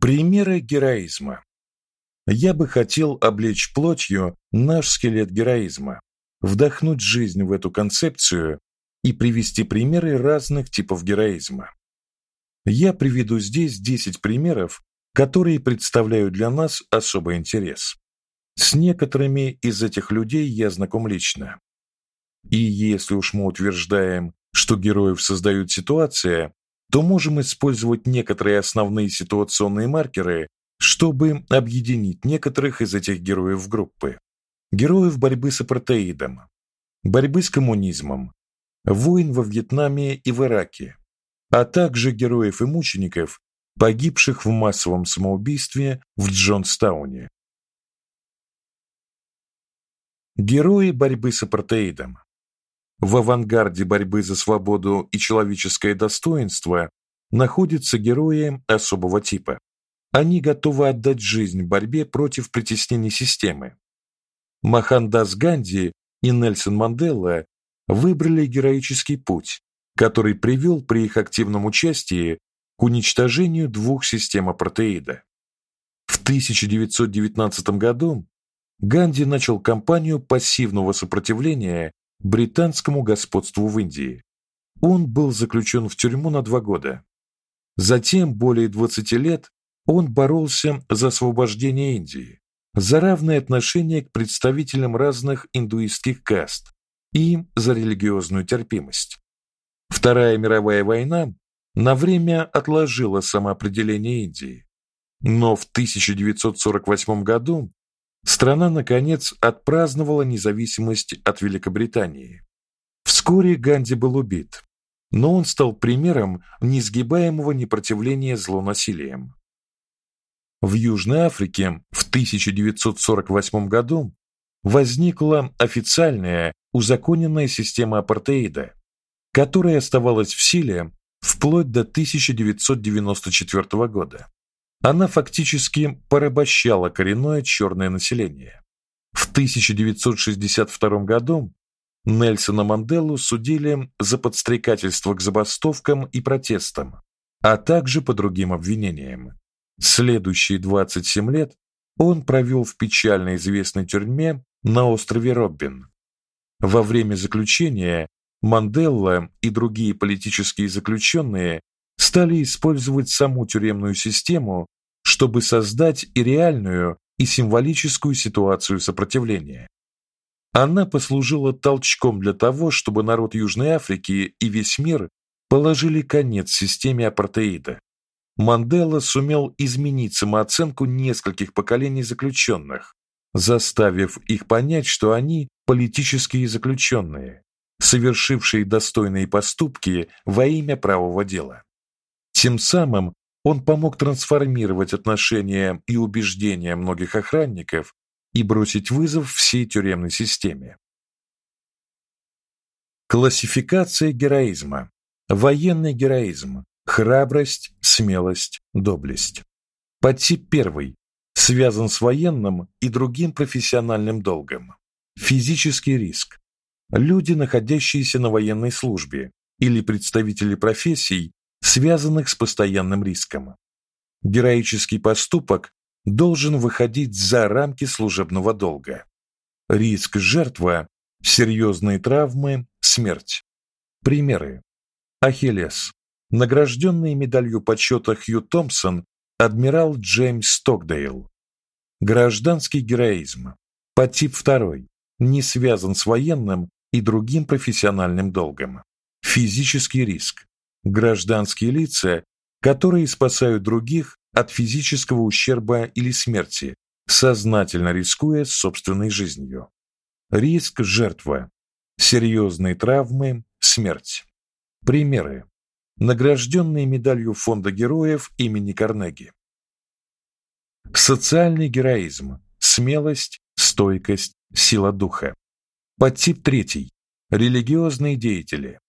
Примеры героизма. Я бы хотел облечь плотью наш скелет героизма, вдохнуть жизнь в эту концепцию и привести примеры разных типов героизма. Я приведу здесь 10 примеров, которые представляют для нас особый интерес. С некоторыми из этих людей я знаком лично. И если уж мы утверждаем, что героев создают ситуация, то можем использовать некоторые основные ситуационные маркеры, чтобы объединить некоторых из этих героев в группы. Героев борьбы с апартеидом, борьбы с коммунизмом, войн во Вьетнаме и в Ираке, а также героев и мучеников, погибших в массовом самоубийстве в Джонстауне. Герои борьбы с апартеидом. В авангарде борьбы за свободу и человеческое достоинство находятся герои особого типа. Они готовы отдать жизнь в борьбе против притеснений системы. Махандас Ганди и Нельсон Мандела выбрали героический путь, который привел при их активном участии к уничтожению двух систем апартеида. В 1919 году Ганди начал кампанию пассивного сопротивления британскому господству в Индии. Он был заключен в тюрьму на два года. Затем более 20 лет он боролся за освобождение Индии, за равное отношение к представителям разных индуистских каст и за религиозную терпимость. Вторая мировая война на время отложила самоопределение Индии. Но в 1948 году Страна наконец отпраздновала независимость от Великобритании. Вскоре Ганди был убит, но он стал примером несгибаемого непротивления злонасилием. В Южной Африке в 1948 году возникла официальная узаконенная система апартеида, которая оставалась в силе вплоть до 1994 года она фактически порабощала коренное черное население. В 1962 году Нельсона Манделу судили за подстрекательство к забастовкам и протестам, а также по другим обвинениям. Следующие 27 лет он провел в печально известной тюрьме на острове Роббин. Во время заключения Мандела и другие политические заключенные стали использовать саму тюремную систему, чтобы создать и реальную, и символическую ситуацию сопротивления. Она послужила толчком для того, чтобы народ Южной Африки и весь мир положили конец системе апартеида. Мандела сумел изменить самооценку нескольких поколений заключенных, заставив их понять, что они политические заключенные, совершившие достойные поступки во имя правого дела. Тем самым он помог трансформировать отношения и убеждения многих охранников и бросить вызов всей тюремной системе. Классификация героизма. Военный героизм: храбрость, смелость, доблесть. Подтип первый связан с военным и другим профессиональным долгом. Физический риск. Люди, находящиеся на военной службе, или представители профессий, связанных с постоянным риском. Героический поступок должен выходить за рамки служебного долга. Риск жертва серьезные травмы, смерть. Примеры: Ахиллес, награжденный медалью почета Хью Томпсон, адмирал Джеймс Стокдейл. Гражданский героизм. Подтип второй не связан с военным и другим профессиональным долгом. Физический риск гражданские лица, которые спасают других от физического ущерба или смерти, сознательно рискуя собственной жизнью. Риск жертва, серьезные травмы, смерть. Примеры: награжденные медалью Фонда героев имени Карнеги. Социальный героизм, смелость, стойкость, сила духа. Подтип третий. Религиозные деятели,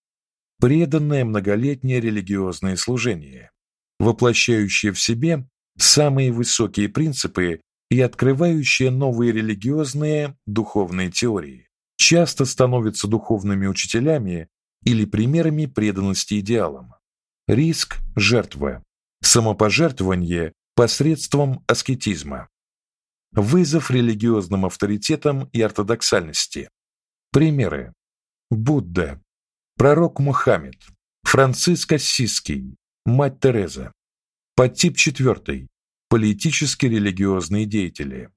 преданное многолетнее религиозное служение, воплощающее в себе самые высокие принципы и открывающее новые религиозные духовные теории, часто становятся духовными учителями или примерами преданности идеалам. Риск жертва, самопожертвование посредством аскетизма. Вызов религиозным авторитетам и ортодоксальности. Примеры: Будда, пророк Мухаммед, Франциск Ассизский, мать Тереза. Подтип четвертый. Политические религиозные деятели.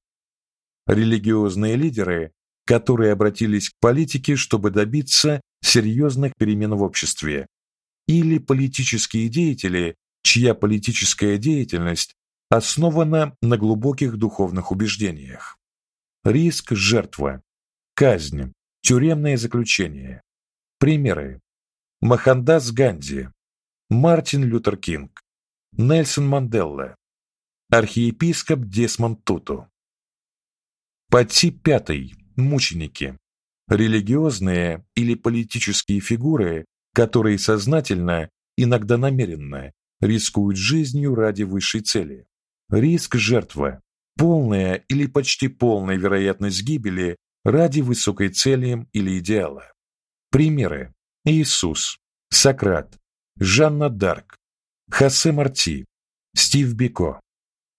Религиозные лидеры, которые обратились к политике, чтобы добиться серьезных перемен в обществе, или политические деятели, чья политическая деятельность основана на глубоких духовных убеждениях. Риск жертва, казнь, тюремное заключение. Примеры: Махандас Ганди, Мартин Лютер Кинг, Нельсон Мандела, архиепископ Десмонд Туту. Подтип пятый. Мученики. Религиозные или политические фигуры, которые сознательно, иногда намеренно, рискуют жизнью ради высшей цели. Риск жертвы. Полная или почти полная вероятность гибели ради высокой цели или идеала. Примеры: Иисус, Сократ, Жанна д'Арк, Хосе Марти, Стив Бико.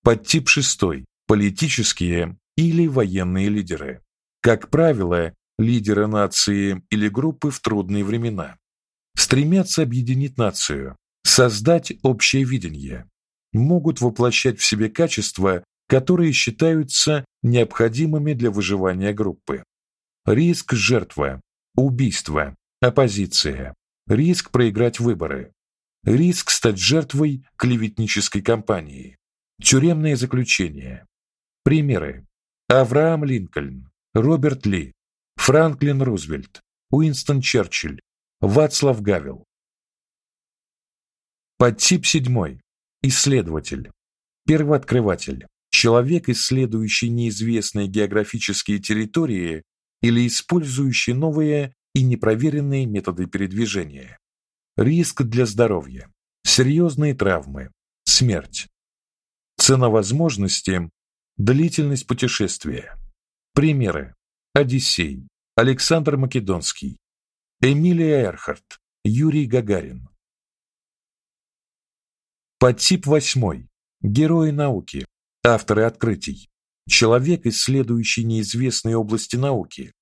Подтип шестой. Политические или военные лидеры. Как правило, лидеры нации или группы в трудные времена стремятся объединить нацию, создать общее видение, могут воплощать в себе качества, которые считаются необходимыми для выживания группы. Риск жертвы, убийство, оппозиция, риск проиграть выборы, риск стать жертвой клеветнической кампании, тюремное заключение. Примеры: Авраам Линкольн, Роберт Ли, Франклин Рузвельт, Уинстон Черчилль, Вацлав Гавел. Подтип седьмой. Исследователь. Первооткрыватель. Человек, исследующий неизвестные географические территории или использующий новые и непроверенные методы передвижения. Риск для здоровья. Серьезные травмы. Смерть. Цена возможности длительность путешествия. Примеры: Одиссей, Александр Македонский, Эмилия Эрхарт, Юрий Гагарин. Подтип восьмой. Герои науки, авторы открытий. Человек, исследующий неизвестные области науки,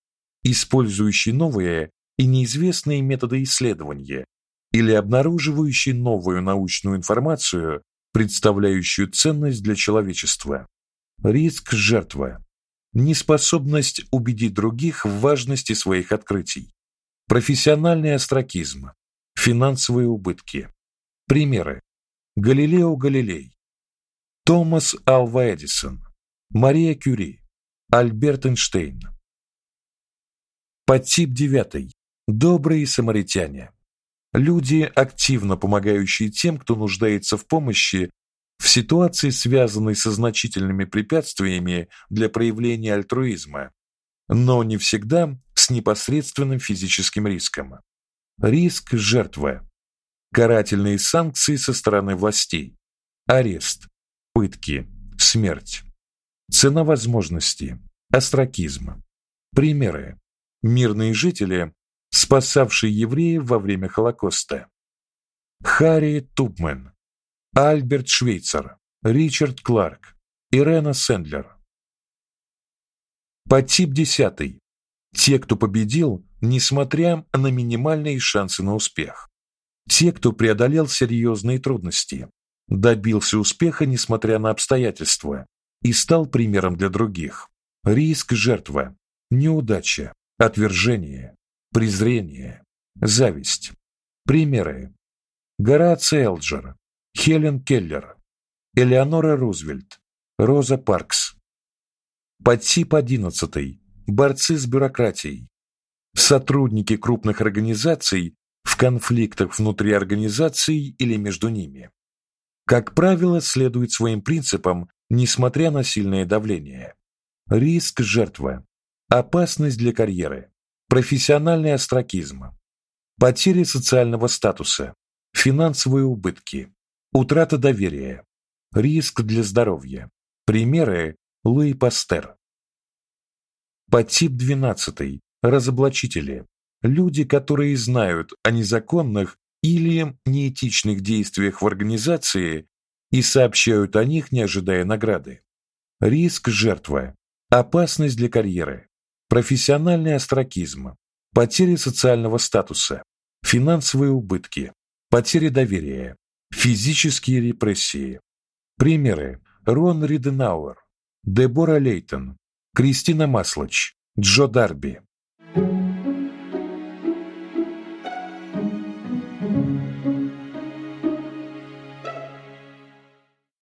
использующий новые и неизвестные методы исследования или обнаруживающий новую научную информацию, представляющую ценность для человечества. Риск жертвы. Неспособность убедить других в важности своих открытий. Профессиональный астракизм. Финансовые убытки. Примеры: Галилео Галилей, Томас Алва Эдисон, Мария Кюри, Альберт Эйнштейн. Подтип девятый. Добрые самаритяне. Люди, активно помогающие тем, кто нуждается в помощи в ситуации, связанной со значительными препятствиями для проявления альтруизма, но не всегда с непосредственным физическим риском. Риск жертвы карательные санкции со стороны властей, арест, пытки, смерть. Цена возможности, астракизм. Примеры: мирные жители, спасавшие евреев во время Холокоста. Харри Тупмен, Альберт Швейцер, Ричард Кларк, Ирена Сендлер. Подтип 10. Те, кто победил, несмотря на минимальные шансы на успех. Те, кто преодолел серьезные трудности, добился успеха несмотря на обстоятельства и стал примером для других. Риск жертвы, неудача, отвержение, презрение, зависть. Примеры: Гораций Элджер, Хелен Келлер, Элеонора Рузвельт, Роза Паркс. Подтип 11. Борцы с бюрократией. Сотрудники крупных организаций, в конфликтах внутри организаций или между ними. Как правило, следует своим принципам, несмотря на сильное давление. Риск жертвы, опасность для карьеры, профессиональный астракизм, потеря социального статуса, финансовые убытки, утрата доверия, риск для здоровья. Примеры Луи Пастер. Подтип 12. Разоблачители. Люди, которые знают о незаконных или неэтичных действиях в организации и сообщают о них, не ожидая награды. Риск жертвы, опасность для карьеры, профессиональный остракизм, потеря социального статуса, финансовые убытки, потеря доверия, физические репрессии. Примеры: Рон Риденауэр, Дебора Лейтон, Кристина Маслач, Джо Дарби.